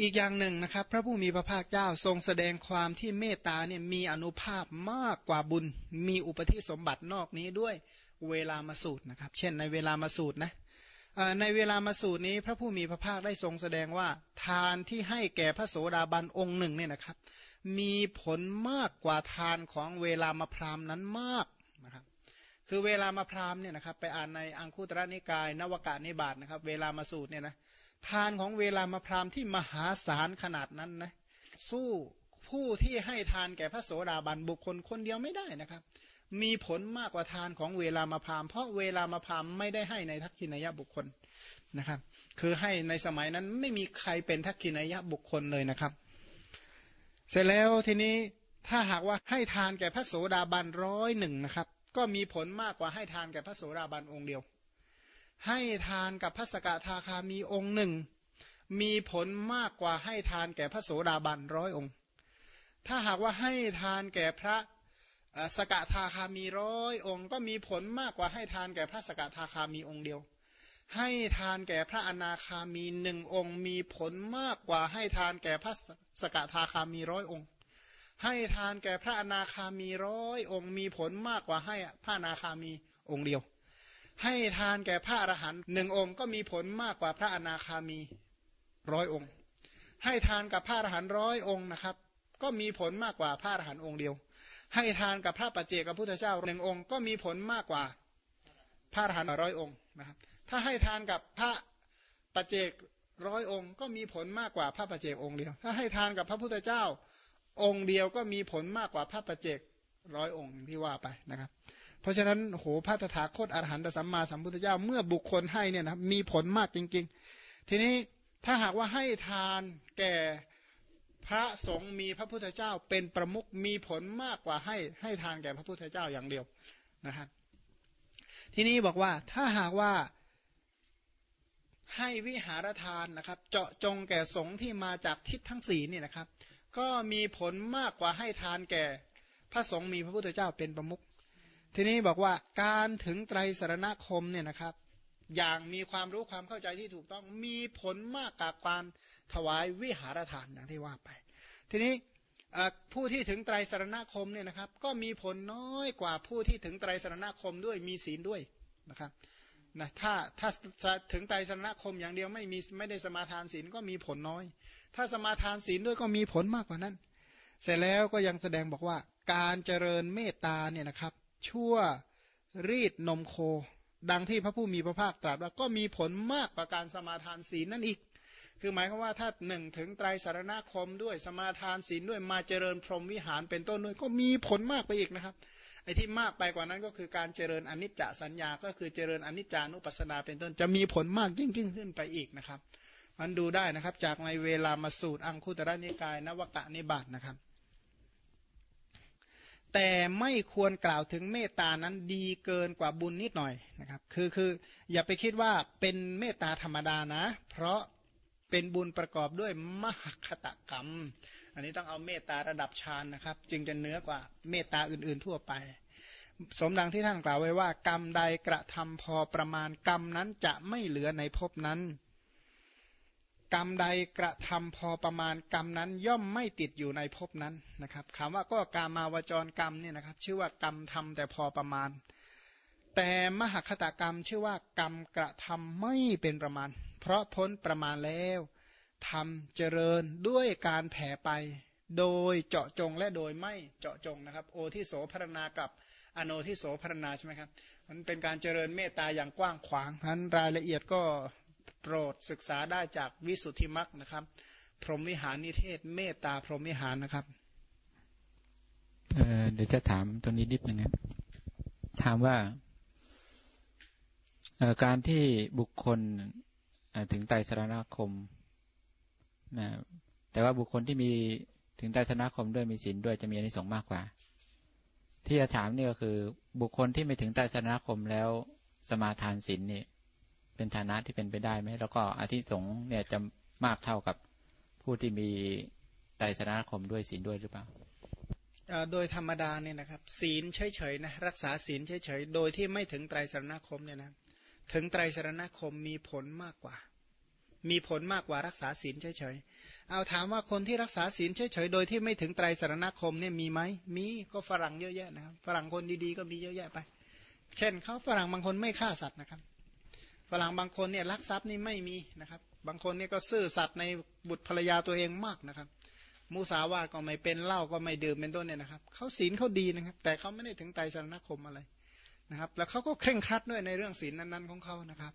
อีกอย่างหนึ่งนะครับ พระผู้มีพระภาคเจ้าทรงแสดงความที่เมตตาเนี่ยมีอนุภาพมากกว่าบุญ มีอุปธิสมบัตินอกนี้ด้วยเวลามาสูตรนะครับ เช่นในเวลามาสูตรนะในเวลามาสูตรนี้พระผู้มีพระภาคได้ทรงแสดงว่า ทานที่ให้แก่พระโสดาบันองค์หนึ่งเนี่ยนะครับ มีผลมากกว่าทานของเวลามาพรามนั้นมากนะครับคือเวลามาพรามเนี่ยนะครับไปอ่านในอังคุตระนิกายนวกานิบาตนะครับ เวลามาสูตรเนี่ยนะ ทานของเวลามาพรามที่มหาศาลขนาดนั้นนะสู้ผู้ที่ให้ทานแก่พระโสดาบันบุคคลคนเดียวไม่ได้นะครับ มีผลมากกว่าทานของเวลามาพราม เพราะเวลามาพรามไม่ได้ให้ในทักษินายบุคคลนะครับ คือให้ในสมัยนั้นไม่มีใครเป็นทักษินายบุคคลเลยนะครับ เสร็จแล้วทีนี้ถ้าหากว่าให้ทานแก่พระโสดาบันร้อยหนึ่งนะครับ ก็มีผลมากกว่าให้ทานแก่พระโสดาบันองค์เดียว ให้ทานกับพระสกทาคามีองค์หนึ่ง มีผลมากกว่าให้ทานแก่พระโสดาบันร้อยองค์ ถ้าหากว่าให้ทานแก่พระสกทาคามีร้อยองค์ ก็มีผลมากกว่าให้ทานแก่พระสกทาคามีองค์เดียว ให้ทานแก่พระอนาคามีหนึ่งองค์ มีผลมากกว่าให้ทานแก่พระสกทาคามีร้อยองค์ ให้ทานแก่พระอนาคามีร้อยองค์ มีผลมากกว่าให้พระอนาคามีองค์เดียว ให้ทานแก่พระอรหันต์หนึ่งองค์ก็มีผลมากกว่าพระอนาคามีร้อยองค์ ให้ทานกับพระอรหันต์ร้อยองค์นะครับ ก็มีผลมากกว่าพระอรหันต์องค์เดียว ให้ทานกับพระปัจเจกพระพุทธเจ้าหนึ่งองค์ก็มีผลมากกว่าพระอรหันต์ร้อยองค์นะครับ ถ้าให้ทานกับพระปัจเจกร้อยองค์ ก็มีผลมากกว่าพระปัจเจกองค์เดียว ถ้าให้ทานกับพระพุทธเจ้าองค์เดียวก็มีผลมากกว่าพระปัจเจกร้อยองค์ที่ว่าไปนะครับ เพราะฉะนั้นโหพระตถาคตอรหันตสัมมาสัมพุทธเจ้า เมื่อบุคคลให้เนี่ยนะมีผลมากจริง ๆ ทีนี้ถ้าหากว่าให้ทานแก่พระสงฆ์มีพระพุทธเจ้าเป็นประมุขมีผลมากกว่าให้ให้ทานแก่พระพุทธเจ้าอย่างเดียวนะครับทีนี้บอกว่าถ้าหากว่าให้วิหารทานนะครับ เจาะจงแก่สงฆ์ที่มาจากทิศทั้งสี่นี่นะครับ ก็มีผลมากกว่าให้ทานแก่ พระสงฆ์มีพระพุทธเจ้าเป็นประมุข ทีนี้บอกว่าการถึงไตรสรณคมเนี่ยนะครับ อย่างมีความรู้ความเข้าใจที่ถูกต้องมีผลมากกับการถวายวิหารทานอย่างที่ว่าไป ทีนี้ผู้ที่ถึงไตรสรณคมเนี่ยนะครับ ก็มีผลน้อยกว่าผู้ที่ถึงไตรสรณคมด้วยมีศีลด้วยนะครับนะถ้าถ้าถึงไตรสรณคมอย่างเดียวไม่มีไม่ได้สมาทานศีลก็มีผลน้อย ถ้าสมาทานศีลด้วยก็มีผลมากกว่านั้น เสร็จแล้วก็ยังแสดงบอกว่าการเจริญเมตตาเนี่ยนะครับ ชั่วรีดนมโค ดังที่พระผู้มีพระภาคตรัสว่าก็มีผลมากกว่าการสมาทานศีลนั่นอีก คือหมายความว่าถ้าหนึ่งถึงไตรสารณคมด้วยสมาทานศีลด้วยมาเจริญพรหมวิหารเป็นต้นด้วยก็มีผลมากไปอีกนะครับไอ้ที่มากไปกว่านั้นก็คือการเจริญอนิจจสัญญา ก็คือเจริญอนิจจานุปัสสนาเป็นต้นจะมีผลมากยิ่งยิ่งขึ้นไปอีกนะครับมันดูได้นะครับจากในเวลามาสูตรอังคุตระนิกายนวกะนิบาตนะครับ แต่ไม่ควรกล่าวถึงเมตตานั้นดีเกินกว่าบุญนิดหน่อยนะครับ คือคืออย่าไปคิดว่าเป็นเมตตาธรรมดานะ เพราะเป็นบุญประกอบด้วยมหคตกรรม อันนี้ต้องเอาเมตตาระดับฌานนะครับ จึงจะเนื้อกว่าเมตตาอื่นๆทั่วไป สมดังที่ท่านกล่าวไว้ว่า กรรมใดกระทำพอประมาณกรรมนั้นจะไม่เหลือในภพนั้น กรรมใดกระทำพอประมาณกรรมนั้นย่อมไม่ติดอยู่ในภพนั้นนะครับคำว่าก็การมาวจรกรรมเนี่ยนะครับ ชื่อว่ากรรมทำแต่พอประมาณ แต่มหคตากรรมชื่อว่ากรรมกระทำไม่เป็นประมาณ เพราะพ้นประมาณแล้วทำเจริญด้วยการแผ่ไป โดยเจาะจงและโดยไม่เจาะจงนะครับ โอที่โสพรณากับอโนที่โสพรณาใช่ไหมครับมันเป็นการเจริญเมตตาอย่างกว้างขวางนั้นรายละเอียดก็ โปรดศึกษาได้จากวิสุทธิมรรคนะครับ พรหมวิหารนิเทศ เมตตาพรหมวิหารนะครับเเดี๋ยวจะถามตัวนี้นิดนึงนะถามว่าการที่บุคคลถึงไตรสรณคมนะแต่ว่าบุคคลที่มีถึงไตรสรณคมด้วยมีศีลด้วยจะมีอนิสงส์มากกว่า ที่จะถามนี่ก็คือ บุคคลที่ไม่ถึงไตรสรณคมแล้วสมาทานศีลนี่ เป็นฐานะที่เป็นไปได้ไหมแล้วก็อาทิสงเนี่ยจะมากเท่ากับผู้ที่มีไตรสรณคมด้วยศีลด้วยหรือเปล่าโดยธรรมดาเนี่ยนะครับ ศีลเฉยๆนะรักษาศีลเฉยๆโดยที่ไม่ถึงไตรสรณคมเนี่ยนะถึงไตรสรณคมมีผลมากกว่า มีผลมากกว่ารักษาศีลเฉยๆเอาถามว่าคนที่รักษาศีลเฉยๆโดยที่ไม่ถึงไตรสรณคมเนี่ยมีไหมมีก็ฝรั่งเยอะแยะนะครับฝรั่งคนดีๆก็มีเยอะแยะไป เช่นเขาฝรั่งบางคนไม่ฆ่าสัตว์นะครับ ฝรั่งบางคนเนี่ยลักทรัพย์นี่ไม่มีนะครับ บางคนเนี่ยก็ซื่อสัตย์ในบุตรภรรยาตัวเองมากนะครับ มุสาวาทก็ไม่เป็นเหล้าก็ไม่ดื่มเป็นต้นเนี่ยนะครับเขาศีลเขาดีนะครับ แต่เขาไม่ได้ถึงไตรสรณคมอะไรนะครับ แล้วเขาก็เคร่งครัดด้วยในเรื่องศีลนั้นๆของเขานะครับ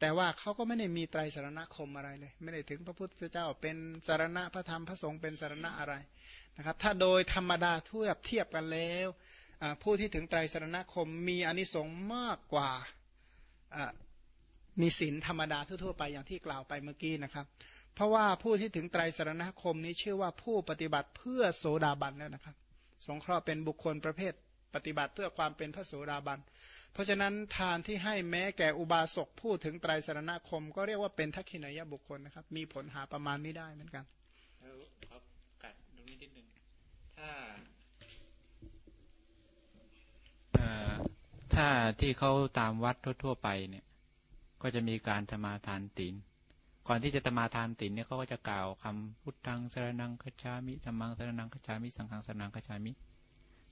แต่ว่าเขาก็ไม่ได้มีไตรสรณคมอะไรเลย ไม่ได้ถึงพระพุทธเจ้าเป็นสารณะพระธรรมพระสงฆ์เป็นสารณะอะไรนะครับ ถ้าโดยธรรมดาเทียบเทียบกันแล้วผู้ที่ถึงไตรสรณคมมีอนิสงส์มากกว่า มีศีลธรรมดาทั่วๆไปอย่างที่กล่าวไปเมื่อกี้นะครับ เพราะว่าผู้ที่ถึงไตรสรณคมนี้ชื่อว่าผู้ปฏิบัติเพื่อโสดาบันแล้วนะครับ สงเคราะห์เป็นบุคคลประเภท ปฏิบัติเพื่อความเป็นพระโสดาบัน เพราะฉะนั้นทานที่ให้แม้แก่อุบาสกผู้ถึงไตรสรณคม ก็เรียกว่าเป็นทักขินายบุคคลนะครับ มีผลหาประมาณไม่ได้เหมือนกันครับกัดตรงนี้นิดนึงถ้าถ้าที่เขาตามวัดทั่วๆไปเนี่ย ก็จะมีการธมาทานตีนก่อนที่จะธมาทานตีนเนี่ยเขาก็จะกล่าวคำพุทธังสรนังคชามิธรรมังสรนังคชามิสังฆังสรนังคชามิ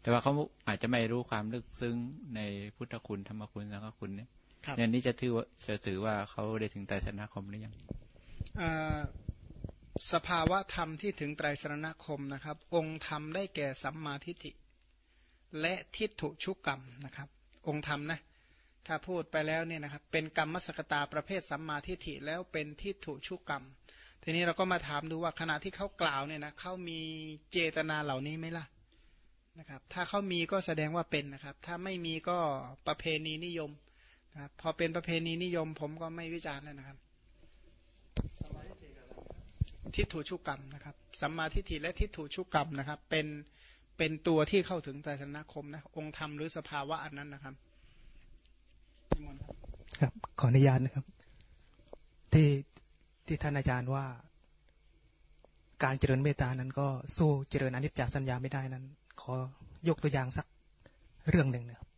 แต่ว่าเขาอาจจะไม่รู้ความลึกซึ้งในพุทธคุณธรรมคุณสังฆคุณเนี่ยเนี่ยนี้จะถือว่าจะถือว่าเขาได้ถึงไตรสรณคมหรือยังสภาวะธรรมที่ถึงไตรสรณคมนะครับ องค์ธรรมได้แก่สัมมาทิฏฐิ และทิฏฐุชุกกรรมนะครับ องค์ธรรมนะ ถ้าพูดไปแล้วเนี่ยนะครับเป็นกรรมสกตาประเภทสัมมาทิฏฐิแล้วเป็นทิฏฐุชุกกรรม ทีนี้เราก็มาถามดูว่าขณะที่เขากล่าวเนี่ยนะเขามีเจตนาเหล่านี้ไหมล่ะนะครับถ้าเขามีก็แสดงว่าเป็นนะครับ ถ้าไม่มีก็ประเพณีนิยมนะครับพอเป็นประเพณีนิยมผมก็ไม่วิจารณ์แล้วนะครับทิฏฐุชุกกรรมนะครับสัมมาทิฏฐิและทิฏฐุชุกกรรมนะครับ เป็นเป็นตัวที่เข้าถึงไตรสนาคมนะองค์ธรรมหรือสภาวะอันนั้นนะครับ ครับ ขออนุญาตนะครับ ที่ที่ท่านอาจารย์ว่า การเจริญเมตานั้น ก็สู้เจริญอนิจจสัญญาไม่ได้นั้น ขอยกตัวอย่างสักเรื่องหนึ่งนะครับ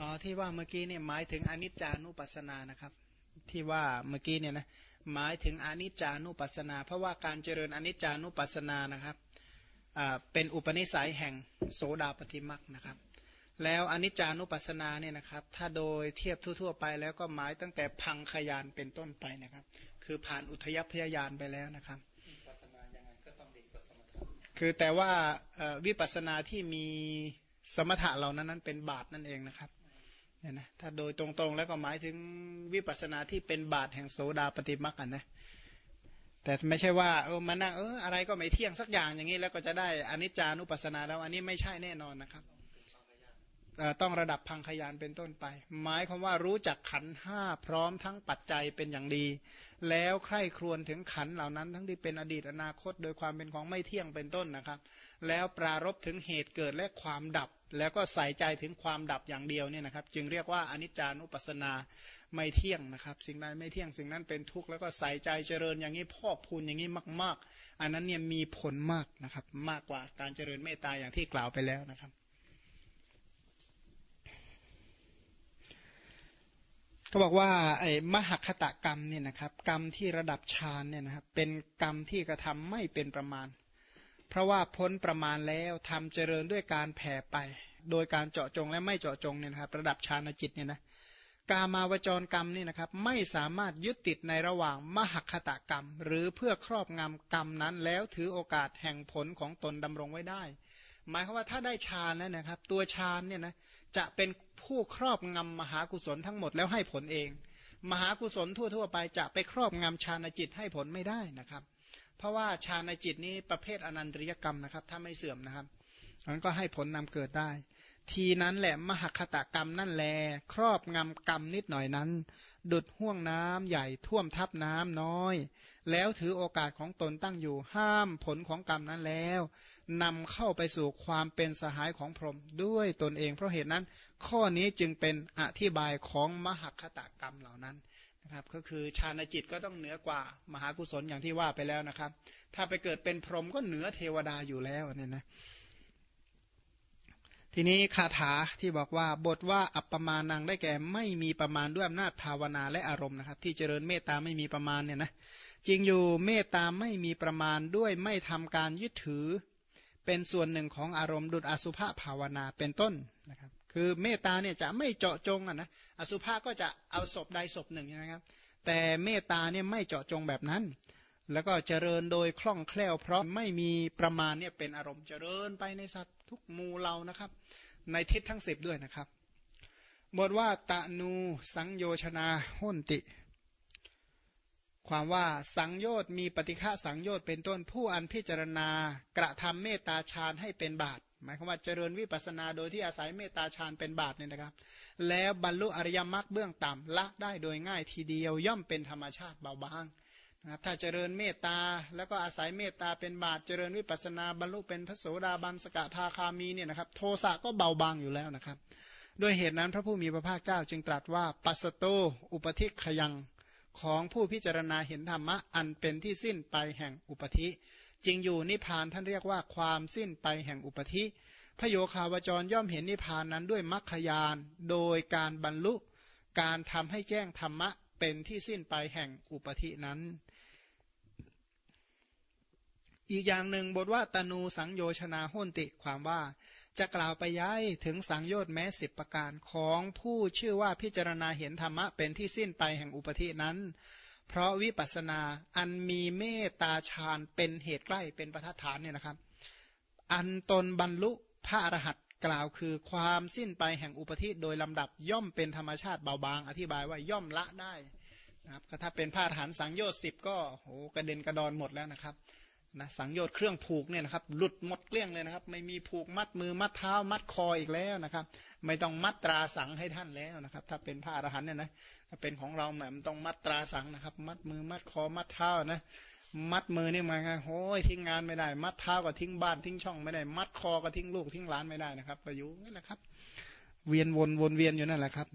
อ๋อที่ว่าเมื่อกี้เนี่ยหมายถึงอนิจจานุปัสสนานะครับ ที่ว่าเมื่อกี้เนี่ยนะหมายถึงอนิจจานุปัสสนา เพราะว่าการเจริญอนิจจานุปัสสนานะครับเป็นอุปนิสัยแห่งโสดาปฏิมักนะครับ แล้วอนิจจานุปัสสนาเนี่ยนะครับ ถ้าโดยเทียบทั่ว ๆ ไปแล้วก็หมายตั้งแต่พังขยานเป็นต้นไปนะครับ คือผ่านอุทยพยายานไปแล้วนะครับคือแต่ว่าวิปัสสนาที่มีสมถะเหล่านั้นนั้นเป็นบาทนั่นเองนะครับเนี่ยนะถ้าโดยตรงๆแล้วก็หมายถึงวิปัสสนาที่เป็นบาทแห่งโสดาปฏิมักกันนะแต่ไม่ใช่ว่าเออมานั่งเอออะไรก็ไม่เที่ยงสักอย่างอย่างนี้แล้วก็จะได้อนิจจานุปัสสนาแล้วอันนี้ไม่ใช่แน่นอนนะครับ ต้องระดับพังขยานเป็นต้นไป หมายความว่ารู้จักขันห้าพร้อมทั้งปัจจัยเป็นอย่างดี แล้วใคร่ครวญถึงขันเหล่านั้น ทั้งที่เป็นอดีตอนาคต โดยความเป็นของไม่เที่ยงเป็นต้นนะครับ แล้วปรารบถึงเหตุเกิดและความดับ แล้วก็ใส่ใจถึงความดับอย่างเดียวเนี่ยนะครับ จึงเรียกว่าอนิจจานุปัสสนาไม่เที่ยงนะครับ สิ่งใดไม่เที่ยงสิ่งนั้นเป็นทุกข์แล้วก็ใส่ใจเจริญอย่างนี้พอกพูนอย่างนี้มาก ๆ อันนั้นเนี่ยมีผลมากนะครับ มากกว่าการเจริญเมตตาอย่างที่กล่าวไปแล้วนะครับ ก็บอกว่าไอ้มหคตกรรมเนี่ยนะครับ กรรมที่ระดับฌานเนี่ยนะครับเป็นกรรมที่กระทำไม่เป็นประมาณ เพราะว่าพ้นประมาณแล้วทำเจริญด้วยการแผ่ไป โดยการเจาะจงและไม่เจาะจงเนี่ยนะครับ ระดับฌานจิตเนี่ยนะกามาวจรกรรมนี่นะครับไม่สามารถยึดติดในระหว่างมหคตกรรม หรือเพื่อครอบงำกรรมนั้นแล้วถือโอกาสแห่งผลของตนดำรงไว้ได้ หมายความว่าถ้าได้ฌานแล้วนะครับ ตัวฌานเนี่ยนะ จะเป็นผู้ครอบงำมหากุศลทั้งหมดแล้วให้ผลเอง มหากุศลทั่ว ๆ ไปจะไปครอบงำฌานจิตให้ผลไม่ได้นะครับ เพราะว่าฌานจิตนี้ประเภทอนันตริยกรรมนะครับถ้าไม่เสื่อมนะครับมันก็ให้ผลนำเกิดได้ ทีนั้นแหละมหคตกรรมนั่นแล ครอบงำกรรมนิดหน่อยนั้น ดุดห่วงน้ำใหญ่ท่วมทับน้ำน้อย แล้วถือโอกาสของตนตั้งอยู่ห้ามผลของกรรมนั้นแล้วนำเข้าไปสู่ความเป็นสหายของพรหมด้วยตนเอง เพราะเหตุนั้น ข้อนี้จึงเป็นอธิบายของมหคตกรรมเหล่านั้นนะครับก็คือฌานจิตก็ต้องเหนือกว่ามหากุศลอย่างที่ว่าไปแล้วนะครับ ถ้าไปเกิดเป็นพรหมก็เหนือเทวดาอยู่แล้วเนี่ยนะทีนี้คาถาที่บอกว่าบทว่าอัปปมานังได้แก่ไม่มีประมาณด้วยอำนาจภาวนาและอารมณ์นะครับ ที่เจริญเมตตาไม่มีประมาณเนี่ยนะ จริงอยู่เมตตาไม่มีประมาณด้วยไม่ทำการยึดถือ เป็นส่วนหนึ่งของอารมณ์ดุจอสุภาภาวนาเป็นต้นนะครับคือเมตตาเนี่ยจะไม่เจาะจงอะนะอสุภะก็จะเอาศพใดศพหนึ่งนะครับ แต่เมตตาเนี่ยไม่เจาะจงแบบนั้น แล้วก็เจริญโดยคล่องแคล่ว เพราะไม่มีประมาณเนี่ยเป็นอารมณ์เจริญไปในสัตว์ทุกมูเรานะครับ ในทิศทั้งสิบด้วยนะครับบทว่าตะนูสังโยชนาหุนติ ความว่าสังโยชน์มีปฏิฆะสังโยชน์เป็นต้นผู้อันพิจารณากระทำเมตตาฌานให้เป็นบาตหมายความว่าเจริญวิปัสนาโดยที่อาศัยเมตตาฌานเป็นบาตเนี่ยนะครับ แล้วบรรลุอริยมรรคเบื้องต่ำละได้โดยง่ายทีเดียวย่อมเป็นธรรมชาติเบาบางนะครับถ้าเจริญเมตตาแล้วก็อาศัยเมตตาเป็นบาตเจริญวิปัสนาบรรลุเป็นพระโสดาบันสกทาคามีเนี่ยนะครับ โทสะก็เบาบางอยู่แล้วนะครับ ด้วยเหตุนั้นพระผู้มีพระภาคเจ้าจึงตรัสว่าปัสโตอุปธิขยัง ของผู้พิจารณาเห็นธรรมะ อันเป็นที่สิ้นไปแห่งอุปธิจริงอยู่นิพพานท่านเรียกว่าความสิ้นไปแห่งอุปธิพระโยคาวจรย่อมเห็นนิพพานนั้นด้วยมรรคยาน โดยการบรรลุ การทำให้แจ้งธรรมะเป็นที่สิ้นไปแห่งอุปธินั้น อีกอย่างหนึ่งบทว่าตนูสังโยชนาหุนติความว่า จะกล่าวไปย้ายถึงสังโยชน์แม้สิบประการของผู้ชื่อว่าพิจารณาเห็นธรรมะเป็นที่สิ้นไปแห่งอุปธินั้น เพราะวิปัสนาอันมีเมตตาฌานเป็นเหตุใกล้เป็นประทัดฐานเนี่ยนะครับ อันตนบรรลุพระอรหัตกล่าวคือความสิ้นไปแห่งอุปธิโดยลำดับย่อมเป็นธรรมชาติเบาบาง อธิบายว่าย่อมละได้นะครับถ้าเป็นพระอรหันต์สังโยชน์สิบก็โหกระเด็นกระดอนหมดแล้วนะครับ นะสังโยชน์เครื่องผูกเนี่ยนะครับหลุดหมดเกลี้ยงเลยนะครับ ไม่มีผูกมัดมือมัดเท้า มัดคออีกแล้วนะครับ ไม่ต้องมัดตราสังให้ท่านแล้วนะครับ ถ้าเป็นพระอรหันต์เนี่ยนะถ้าเป็นของเราแหมมันต้องมัดตราสังนะครับ มัดมือมัดคอมัดเท้านะมัดมือนี่มาไงโอ้ยทิ้งงานไม่ได้ มัดเท้าก็ทิ้งบ้านทิ้งช่องไม่ได้ มัดคอก็ทิ้งลูกทิ้งหลานไม่ได้นะครับก็อยู่นั่นแหละครับ เวียนวนวนเวียนอยู่นั่นแหละครับ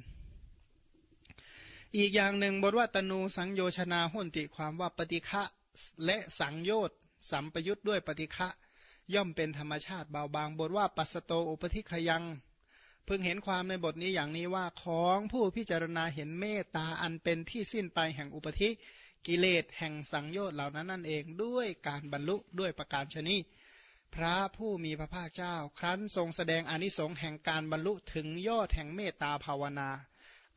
อีกอย่างหนึ่งบทว่าตนูสังโยชนาหุนติความว่าปฏิฆะและสังโยชน์ สัมปยุทธ์ด้วยปฏิฆะย่อมเป็นธรรมชาติเบาบางบทว่าปัสโตอุปธิขยังเพิ่งเห็นความในบทนี้อย่างนี้ว่าของผู้พิจารณาเห็นเมตตาอันเป็นที่สิ้นไปแห่งอุปธิกิเลสแห่งสังโยชน์เหล่านั้นนั่นเองด้วยการบรรลุด้วยประการชนีพระผู้มีพระภาคเจ้า ครั้นทรงแสดงอนิสงส์แห่งการบรรลุถึงยอดแห่งเมตตาภาวนา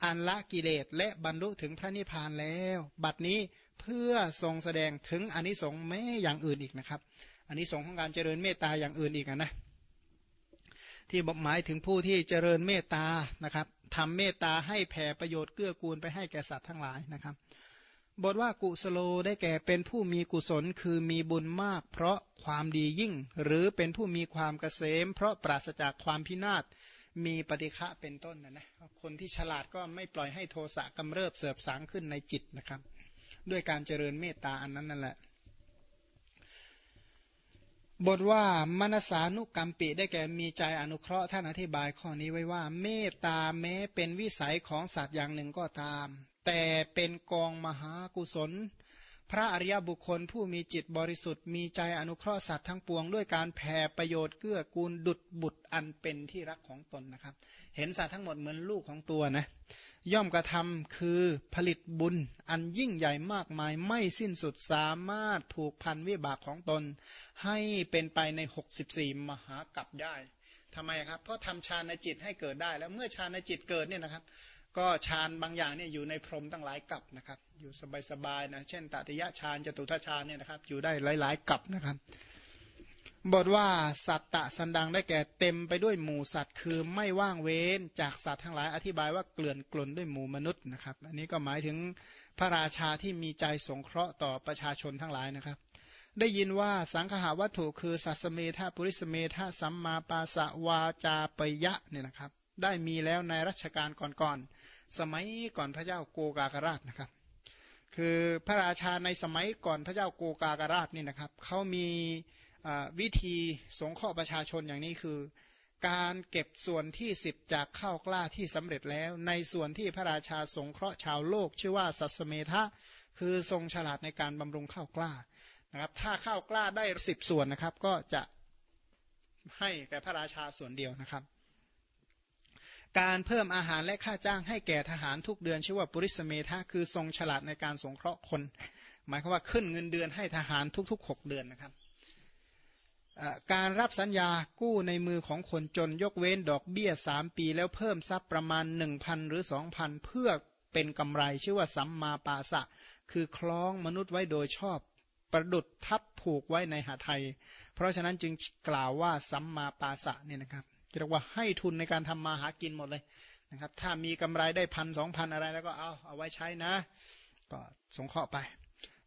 อันละกิเลสและบรรลุถึงพระนิพพานแล้ว บัดนี้ เพื่อทรงแสดงถึงอนิสงส์แม้อย่างอื่นอีกนะครับอนิสงส์ของการเจริญเมตตาอย่างอื่นอีกนะที่บอกหมายถึงผู้ที่เจริญเมตตานะครับทำเมตตาให้แผ่ประโยชน์เกื้อกูลไปให้แก่สัตว์ทั้งหลายนะครับ บทว่ากุสโลได้แก่เป็นผู้มีกุศลคือมีบุญมาก เพราะความดียิ่ง หรือเป็นผู้มีความเกษม เพราะปราศจากความพินาศมีปฏิฆะเป็นต้นนะนะคนที่ฉลาดก็ไม่ปล่อยให้โทสะกำเริบเสบสางขึ้นในจิตนะครับ ด้วยการเจริญเมตตาอันนั้นนั่นแหละ บทว่ามนสานุกรรมปิได้แก่มีใจอนุเคราะห์ท่านอธิบายข้อนี้ไว้ว่า เมตตาแม้เป็นวิสัยของสัตว์อย่างหนึ่งก็ตาม แต่เป็นกองมหากุศล พระอริยบุคคลผู้มีจิตบริสุทธิ์มีใจอนุเคราะห์สัตว์ทั้งปวง ด้วยการแผ่ประโยชน์เกื้อกูลดุดบุตรอันเป็นที่รักของตนนะครับ เห็นสัตว์ทั้งหมดเหมือนลูกของตัวนะย่อมกระทำคือผลิตบุญอันยิ่งใหญ่มากมายไม่สิ้นสุดสามารถผูกพันวิบากของตน ให้เป็นไปใน 64 มหากัปได้ทำไมครับ เพราะทำฌานในจิตให้เกิดได้ แล้วเมื่อฌานในจิตเกิดเนี่ยนะครับ ก็ฌานบางอย่างเนี่ยอยู่ในพรมตั้งหลายกับนะครับ อยู่สบายๆนะเช่นตติยะฌานจตุทัชฌานเนี่ยนะครับ อยู่ได้หลายๆกับนะครับบทว่าสัตตะสันดังได้แก่เต็มไปด้วยหมู่สัตว์ คือไม่ว่างเว้นจากสัตว์ทั้งหลายอธิบายว่าเกลื่อนกลนด้วยหมู่มนุษย์นะครับ อันนี้ก็หมายถึงพระราชาที่มีใจสงเคราะห์ต่อประชาชนทั้งหลายนะครับ ได้ยินว่าสังขาวัตถุคือสัสเมธาปุริสเมธาสัมมาปาสวาจาปยะเนี่ยนะครับ ได้มีแล้วในรัชกาลก่อนๆ สมัยก่อนพระเจ้าโกกากราชนะครับ คือพระราชาในสมัยก่อนพระเจ้าโกกากราชนี่นะครับเขามีวิธีสงเคราะห์ประชาชนอย่างนี้คือ การเก็บส่วนที่สิบจากข้าวกล้าที่สำเร็จแล้ว ในส่วนที่พระราชาสงเคราะห์ชาวโลก ชื่อว่าสัสเมทะคือทรงฉลาดในการบำรุงข้าวกล้านะครับ ถ้าข้าวกล้าได้สิบส่วนนะครับ ก็จะให้แก่พระราชาส่วนเดียวนะครับ การเพิ่มอาหารและค่าจ้างให้แก่ทหารทุกเดือนชื่อว่าปุริสเมธาคือทรงฉลาดในการสงเคราะห์คน หมายความว่าขึ้นเงินเดือนให้ทหารทุกๆ 6 เดือนนะครับการรับสัญญากู้ในมือของคนจนยกเว้นดอกเบี้ยสามปีแล้วเพิ่มทรัพย์ประมาณ 1,000 หรือ 2,000 เพื่อเป็นกำไรชื่อว่าสัมมาปาสะ คือคล้องมนุษย์ไว้โดยชอบ ประดุดทับผูกไว้ในหาไทย เพราะฉะนั้นจึงกล่าวว่าสัมมาปาสะเนี่ยนะครับ เรียกว่าให้ทุนในการทำมาหากินหมดเลยนะครับ ถ้ามีกำไรได้พันสองพันอะไรแล้วก็เอาเอาไว้ใช้นะ ก็สงเคราะห์ไป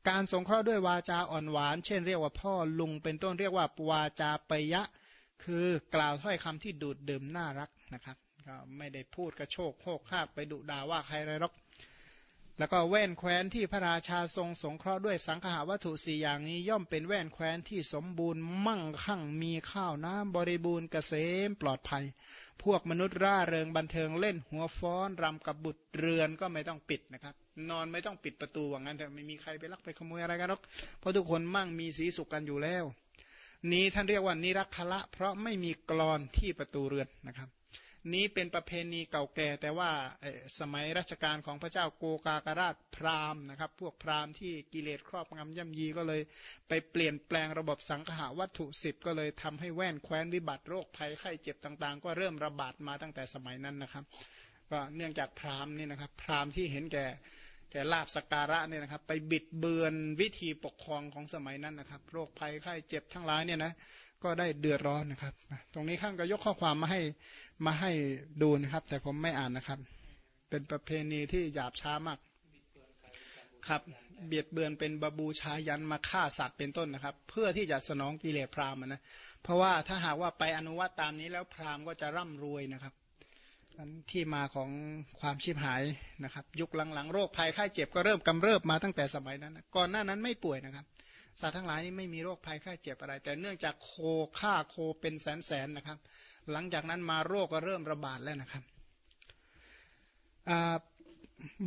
การสงเคราะห์ด้วยวาจาอ่อนหวาน เช่นเรียกว่าพ่อลุงเป็นต้นเรียกว่าวาจาปยะ คือกล่าวถ้อยคำที่ดูดดื่มน่ารักนะครับ ก็ไม่ได้พูดกระโชกโคกหากไปดุด่าว่าใครไรหรอก แล้วก็แว่นแคว้นที่พระราชาทรงสงเคราะห์ด้วยสังขาวัตถุสี่อย่างนี้ ย่อมเป็นแว่นแคว้นที่สมบูรณ์มั่งคั่งมีข้าวน้ำบริบูรณ์เกษมปลอดภัย พวกมนุษย์ร่าเริงบันเทิงเล่นหัวฟ้อนรำกับบุตรเรือนก็ไม่ต้องปิดนะครับ นอนไม่ต้องปิดประตูว่างั้นแต่ไม่มีใครไปลักไปขโมยอะไรกันหรอกเพราะทุกคนมั่งมีสีสุขกันอยู่แล้ว นี้ท่านเรียกว่านิรักขละ เพราะไม่มีกรอนที่ประตูเรือนนะครับ นี้เป็นประเพณีเก่าแก่ แต่ว่าสมัยรัชกาลของพระเจ้าโกกากราชพราหมณ์นะครับ พวกพราหมณ์ที่กิเลสครอบงำย่ำยีก็เลยไปเปลี่ยนแปลงระบบสังหาวัตถุสิบก็เลยทำให้แว่นแคว้นวิบัติโรคภัยไข้เจ็บต่างๆ ก็เริ่มระบาดมาตั้งแต่สมัยนั้นนะครับ ก็เนื่องจากพราหมณ์นี่นะครับ พราหมณ์ที่เห็นแก่แก่ลาบสการะเนี่ยนะครับไปบิดเบือนวิธีปกครองของสมัยนั้นนะครับ โรคภัยไข้เจ็บทั้งหลายเนี่ยนะ ก็ได้เดือดร้อนนะครับ ตรงนี้ข้างก็ยกข้อความมาให้มาให้ดูนะครับ แต่ผมไม่อ่านนะครับ เป็นประเพณีที่หยาบช้ามากครับ เบียดเบือนเป็นบาบูชายันมาฆ่าสัตว์เป็นต้นนะครับ เพื่อที่จะสนองกิเลสพราหมณ์นะเพราะว่าถ้าหากว่าไปอนุวัตตามนี้แล้วพราหมณ์ก็จะร่ำรวยนะครับที่มาของความชีพหายนะครับ ยุคหลังๆ โรคภัยไข้เจ็บก็เริ่มกำเริบมาตั้งแต่สมัยนั้น ก่อนหน้านั้นไม่ป่วยนะครับ สัตว์ทั้งหลายนี่ไม่มีโรคภัยไข้เจ็บอะไร แต่เนื่องจากโคฆ่าโคเป็นแสนแสนนะครับ หลังจากนั้นมาโรคก็เริ่มระบาดแล้วนะครับ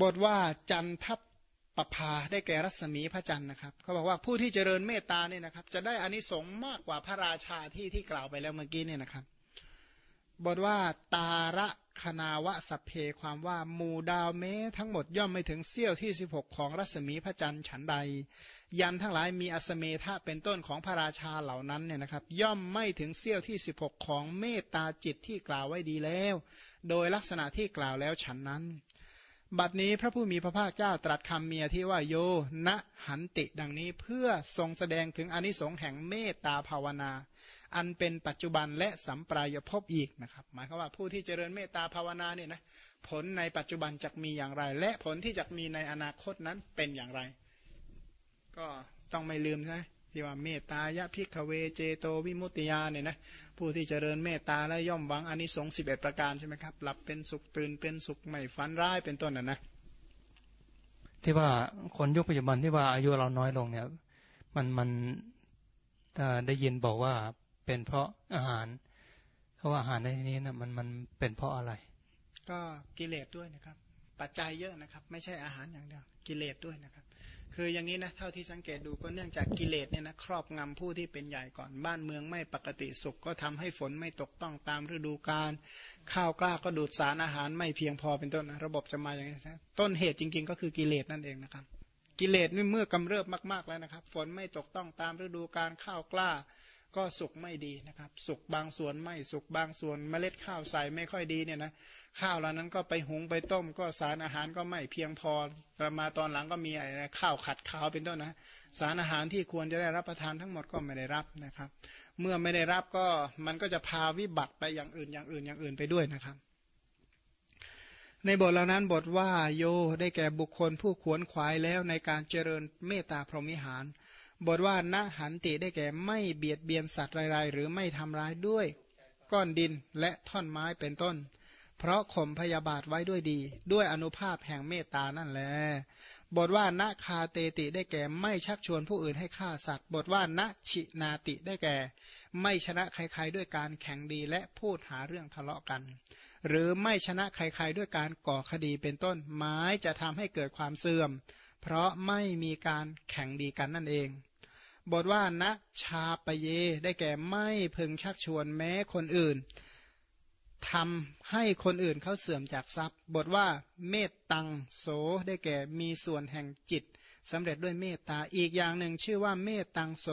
บทว่าจันทัพปภาได้แก่รัศมีพระจันทร์นะครับเขาบอกว่าผู้ที่เจริญเมตตาเนี่ยนะครับ จะได้อานิสงส์มากกว่าพระราชาที่ที่กล่าวไปแล้วเมื่อกี้เนี่ยนะครับ บทว่าตาระคณาวะสัพเพความว่าหมู่ดาวเมทั้งหมดย่อมไม่ถึงเสี้ยวที่ 16 ของรัศมีพระจันทร์ฉันใด ยันทั้งหลายมีอสเมธาเป็นต้นของพระราชาเหล่านั้นเนี่ยนะครับ ย่อมไม่ถึงเสี้ยวที่ 16 ของเมตตาจิตที่กล่าวไว้ดีแล้ว โดยลักษณะที่กล่าวแล้วฉันนั้น บัดนี้พระผู้มีพระภาคเจ้าตรัสคำเมียที่ว่าโยนะหันติดังนี้เพื่อทรงแสดงถึงอนิสงส์แห่งเมตตาภาวนา อันเป็นปัจจุบันและสัมปรายภพอีกนะครับ หมายความว่าผู้ที่เจริญเมตตาภาวนาเนี่ยนะผลในปัจจุบันจะมีอย่างไร และผลที่จะมีในอนาคตนั้นเป็นอย่างไร ก็ต้องไม่ลืมใช่ ที่ว่าเมตตายะ ภิกขะเวเจโตวิมุตติยาเนี่ยนะผู้ที่เจริญเมตตาแล้วย่อมหวังอานิสงส์สิบเอ็ดประการใช่ไหมครับหลับเป็นสุขตื่นเป็นสุขไม่ฝันร้ายเป็นต้นน่ะนะที่ว่าคนยุคปัจจุบันที่ว่าอายุเราน้อยลงเนี่ย มันมันได้ยินบอกว่าเป็นเพราะอาหารเขาว่าอาหารในที่นี้นะมันมันเป็นเพราะอะไร ก็กิเลสด้วยนะครับ ปัจจัยเยอะนะครับ ไม่ใช่อาหารอย่างเดียวกิเลสด้วยนะครับ คืออย่างนี้นะเท่าที่สังเกตดูก็เนื่องจากกิเลสเนี่ยนะครอบงำผู้ที่เป็นใหญ่ก่อนบ้านเมืองไม่ปกติสุข ก็ทำให้ฝนไม่ตกต้องตามฤดูกาลข้าวกล้าก็ดูดสารอาหารไม่เพียงพอเป็นต้นนะระบบจะมาอย่างนี้นะต้นเหตุจริง ๆ ก็คือกิเลสนั่นเองนะครับ กิเลสนี่เมื่อกำเริบมากๆแล้วนะครับ ฝนไม่ตกต้องตามฤดูกาลข้าวกล้า ก็สุกไม่ดีนะครับ สุกบางส่วนไม่สุกบางส่วนเมล็ดข้าวใส่ไม่ค่อยดีเนี่ยนะข้าวเหล่านั้นก็ไปหุงไปต้ม ก็สารอาหารก็ไม่เพียงพอมาตอนหลังก็มีอะไรข้าวขัดขาวเป็นต้นนะสารอาหารที่ควรจะได้รับประทานทั้งหมดก็ไม่ได้รับนะครับ เมื่อไม่ได้รับก็มันก็จะพาวิบัติไปอย่างอื่นอย่างอื่นอย่างอื่นไปด้วยนะครับ ในบทเหล่านั้นบทว่าโยได้แก่บุคคลผู้ขวนขวายแล้วในการเจริญเมตตาพรหมิหาร บทว่าณหันติได้แก่ไม่เบียดเบียนสัตว์ไรๆหรือไม่ทำร้ายด้วย ก้อนดินและท่อนไม้เป็นต้น เพราะข่มพยาบาทไว้ด้วยดี ด้วยอนุภาพแห่งเมตตานั่นแหละบทว่าณคาเตติได้แก่ไม่ชักชวนผู้อื่นให้ฆ่าสัตว์ บทว่าณชินาติได้แก่ ไม่ชนะใครๆด้วยการแข่งดีและพูดหาเรื่องทะเลาะกัน หรือไม่ชนะใครๆด้วยการก่อคดีเป็นต้นหมายจะทำให้เกิดความเสื่อม เพราะไม่มีการแข่งดีกันนั่นเอง บทว่าณชาปเยได้แก่ไม่พึงชักชวนแม้คนอื่นทำให้คนอื่นเขาเสื่อมจากทรัพย์ บทว่าเมตตังโสได้แก่มีส่วนแห่งจิตสำเร็จด้วยเมตตาอีกอย่างหนึ่งชื่อว่าเมตตังโส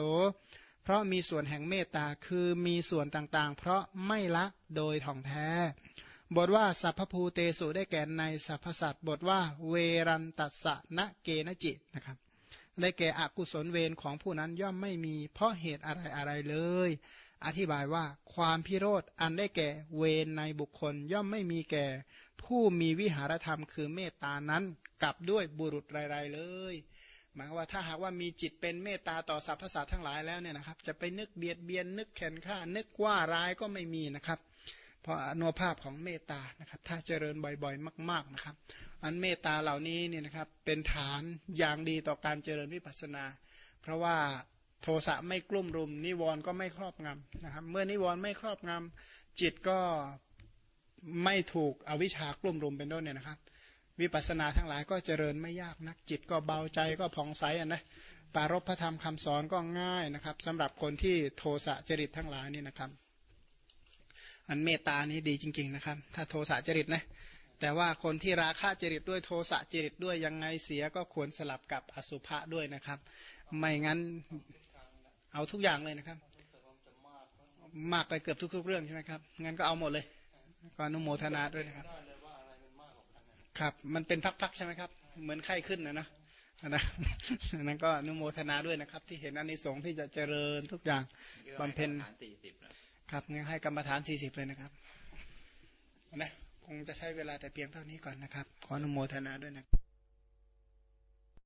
เพราะมีส่วนแห่งเมตตาคือมีส่วนต่างๆ เพราะไม่ละโดยท่องแท้ บทว่าสัพพภูเตสุได้แก่ในสัพพสัตบทว่าเวรันตัสสะนะเกนจินะครับ ได้แก่อกุศลเวรของผู้นั้นย่อมไม่มี เพราะเหตุอะไรอะไรเลย อธิบายว่าความพิโรธอันได้แก่เวรในบุคคลย่อมไม่มีแก่ ผู้มีวิหารธรรมคือเมตตานั้นกับด้วยบุรุษไรๆเลย หมายว่าถ้าหากว่ามีจิตเป็นเมตตาต่อสรรพสัตว์ทั้งหลายแล้วเนี่ยนะครับ จะไปนึกเบียดเบียนนึกแข็งฆ่า นึกว่าร้ายก็ไม่มีนะครับ เพราะอนุภาพของเมตตานะครับ ถ้าเจริญบ่อยๆ มาก ๆนะครับ อันเมตตาเหล่านี้เนี่ยนะครับเป็นฐานอย่างดีต่อการเจริญวิปัสสนา เพราะว่าโทสะไม่กลุ่มรุม นิวรณ์ก็ไม่ครอบงำนะครับ เมื่อนิวรณ์ไม่ครอบงำจิตก็ไม่ถูกอวิชชากลุ่มรุมเป็นต้นเนี่ยนะครับ วิปัสสนาทั้งหลายก็เจริญไม่ยากนักจิตก็เบาใจก็ผ่องใสอะนะปารบพระธรรมคำสอนก็ง่ายนะครับสำหรับคนที่โทสะจริตทั้งหลายนี่นะครับ อันเมตตานี้ดีจริง ๆนะครับ ถ้าโทสะจริตนะ แต่ว่าคนที่ราคะจริตด้วยโทสะจริตด้วยยังไงเสียก็ควรสลับกับอสุภะด้วยนะครับ ไม่งั้นเอาทุกอย่างเลยนะครับ มากไปเกือบทุก ๆ เรื่องใช่ไหมครับงั้นก็เอาหมดเลยก็อนุโมทนาด้วยนะครับครับ มันเป็นพักๆใช่ไหมครับ เหมือนไข้ขึ้นนะนะนะนั้นก็นุโมทนาด้วยนะครับ ที่เห็นอันนี้สงที่จะเจริญทุกอย่างบำเพ็ญครับงั้นให้กรรมฐานสี่สิบเลยนะครับนะ คงจะใช้เวลาแต่เพียงเท่านี้ก่อนนะครับ ขออนุโมทนาด้วยนะ